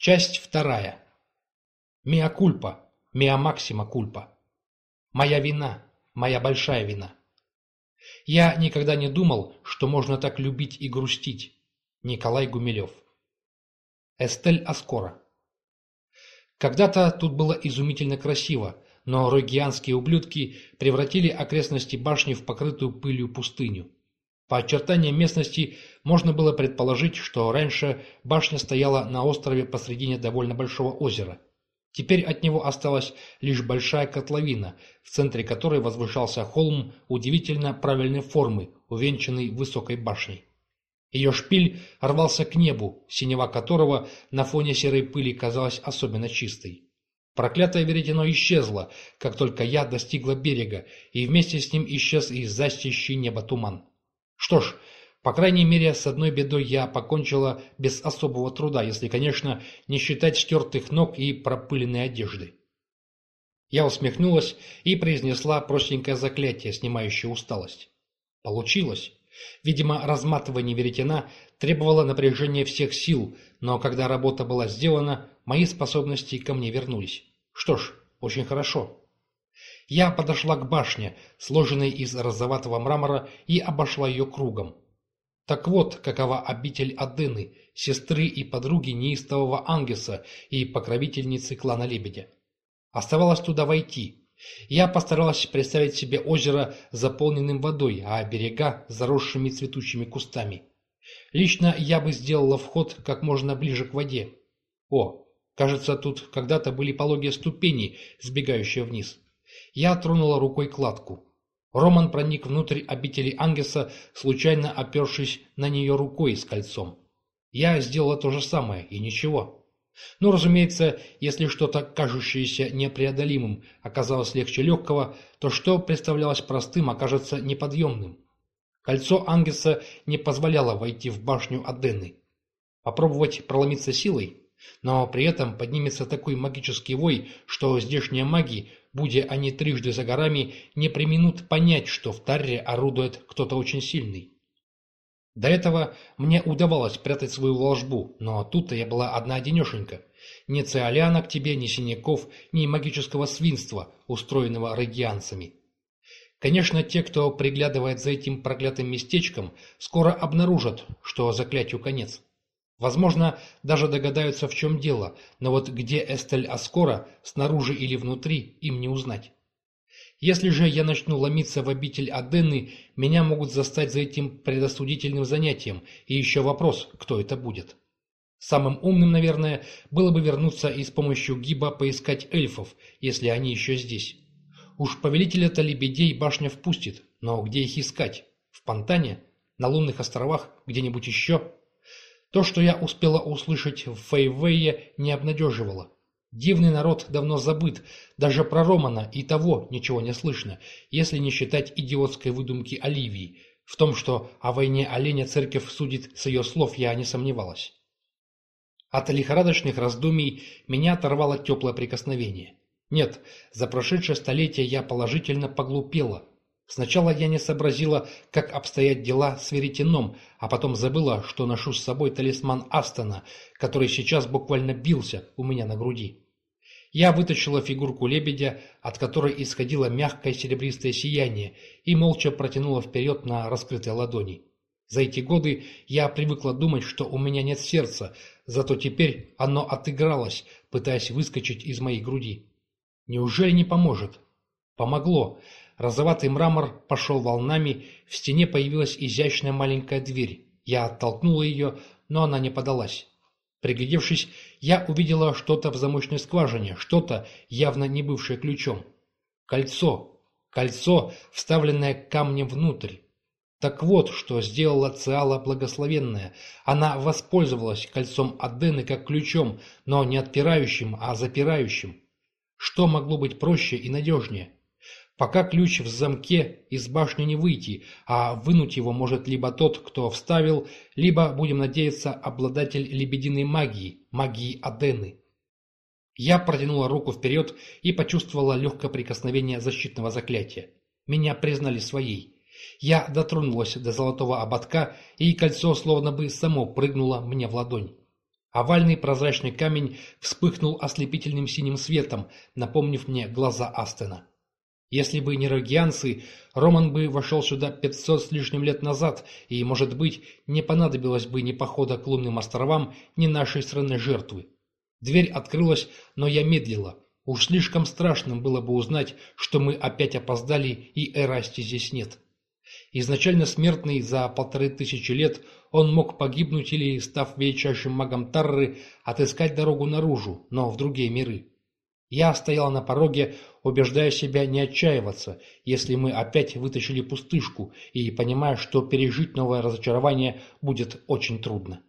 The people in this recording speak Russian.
Часть вторая. Миа кульпа, миа максима кульпа. Моя вина, моя большая вина. Я никогда не думал, что можно так любить и грустить. Николай Гумилев. Эстель Аскора. Когда-то тут было изумительно красиво, но рогианские ублюдки превратили окрестности башни в покрытую пылью пустыню. По очертаниям местности можно было предположить, что раньше башня стояла на острове посредине довольно большого озера. Теперь от него осталась лишь большая котловина, в центре которой возвышался холм удивительно правильной формы, увенчанный высокой башней. Ее шпиль рвался к небу, синева которого на фоне серой пыли казалась особенно чистой. Проклятое веретено исчезло, как только я достигла берега, и вместе с ним исчез и застящий небо туман. Что ж, по крайней мере, с одной бедой я покончила без особого труда, если, конечно, не считать стертых ног и пропыленной одежды. Я усмехнулась и произнесла простенькое заклятие, снимающее усталость. Получилось. Видимо, разматывание веретена требовало напряжения всех сил, но когда работа была сделана, мои способности ко мне вернулись. Что ж, очень хорошо. Я подошла к башне, сложенной из розоватого мрамора, и обошла ее кругом. Так вот, какова обитель Адены, сестры и подруги неистового Ангеса и покровительницы клана Лебедя. Оставалось туда войти. Я постаралась представить себе озеро заполненным водой, а берега заросшими цветущими кустами. Лично я бы сделала вход как можно ближе к воде. О, кажется, тут когда-то были пологие ступени, сбегающие вниз. Я тронула рукой кладку. Роман проник внутрь обители Ангеса, случайно опершись на нее рукой с кольцом. Я сделала то же самое, и ничего. Ну, разумеется, если что-то, кажущееся непреодолимым, оказалось легче легкого, то что представлялось простым, окажется неподъемным. Кольцо Ангеса не позволяло войти в башню Адены. Попробовать проломиться силой? Но при этом поднимется такой магический вой, что здешние маги будя они трижды за горами, не применут понять, что в Тарре орудует кто-то очень сильный. До этого мне удавалось прятать свою волжбу, но тут-то я была одна-одинешенька. Ни циоляна к тебе, ни синяков, ни магического свинства, устроенного регианцами. Конечно, те, кто приглядывает за этим проклятым местечком, скоро обнаружат, что заклятию конец. Возможно, даже догадаются, в чем дело, но вот где Эстель Аскора, снаружи или внутри, им не узнать. Если же я начну ломиться в обитель Аденны, меня могут застать за этим предосудительным занятием, и еще вопрос, кто это будет. Самым умным, наверное, было бы вернуться и с помощью гиба поискать эльфов, если они еще здесь. Уж повелителя-то лебедей башня впустит, но где их искать? В Пантане? На лунных островах? Где-нибудь еще? То, что я успела услышать в Фейвее, не обнадеживало. Дивный народ давно забыт, даже про Романа и того ничего не слышно, если не считать идиотской выдумки Оливии. В том, что о войне оленя церковь судит с ее слов, я не сомневалась. От лихорадочных раздумий меня оторвало теплое прикосновение. Нет, за прошедшее столетие я положительно поглупела, Сначала я не сообразила, как обстоят дела с веретеном, а потом забыла, что ношу с собой талисман Астона, который сейчас буквально бился у меня на груди. Я вытащила фигурку лебедя, от которой исходило мягкое серебристое сияние, и молча протянула вперед на раскрытой ладони. За эти годы я привыкла думать, что у меня нет сердца, зато теперь оно отыгралось, пытаясь выскочить из моей груди. Неужели не поможет? Помогло. Розоватый мрамор пошел волнами, в стене появилась изящная маленькая дверь. Я оттолкнула ее, но она не подалась. Приглядевшись, я увидела что-то в замочной скважине, что-то, явно не бывшее ключом. Кольцо. Кольцо, вставленное камнем внутрь. Так вот, что сделала Циала Благословенная. Она воспользовалась кольцом Адены как ключом, но не отпирающим, а запирающим. Что могло быть проще и надежнее? Пока ключ в замке, из башни не выйти, а вынуть его может либо тот, кто вставил, либо, будем надеяться, обладатель лебединой магии, магии Адены. Я протянула руку вперед и почувствовала легкое прикосновение защитного заклятия. Меня признали своей. Я дотронулась до золотого ободка, и кольцо словно бы само прыгнуло мне в ладонь. Овальный прозрачный камень вспыхнул ослепительным синим светом, напомнив мне глаза Астена. Если бы не рогианцы, Роман бы вошел сюда пятьсот с лишним лет назад, и, может быть, не понадобилось бы ни похода к лунным островам, ни нашей страны жертвы. Дверь открылась, но я медлила. Уж слишком страшным было бы узнать, что мы опять опоздали и Эрасти здесь нет. Изначально смертный за полторы тысячи лет, он мог погибнуть или, став величайшим магом Тарры, отыскать дорогу наружу, но в другие миры. Я стояла на пороге, убеждая себя не отчаиваться, если мы опять вытащили пустышку, и понимая, что пережить новое разочарование будет очень трудно.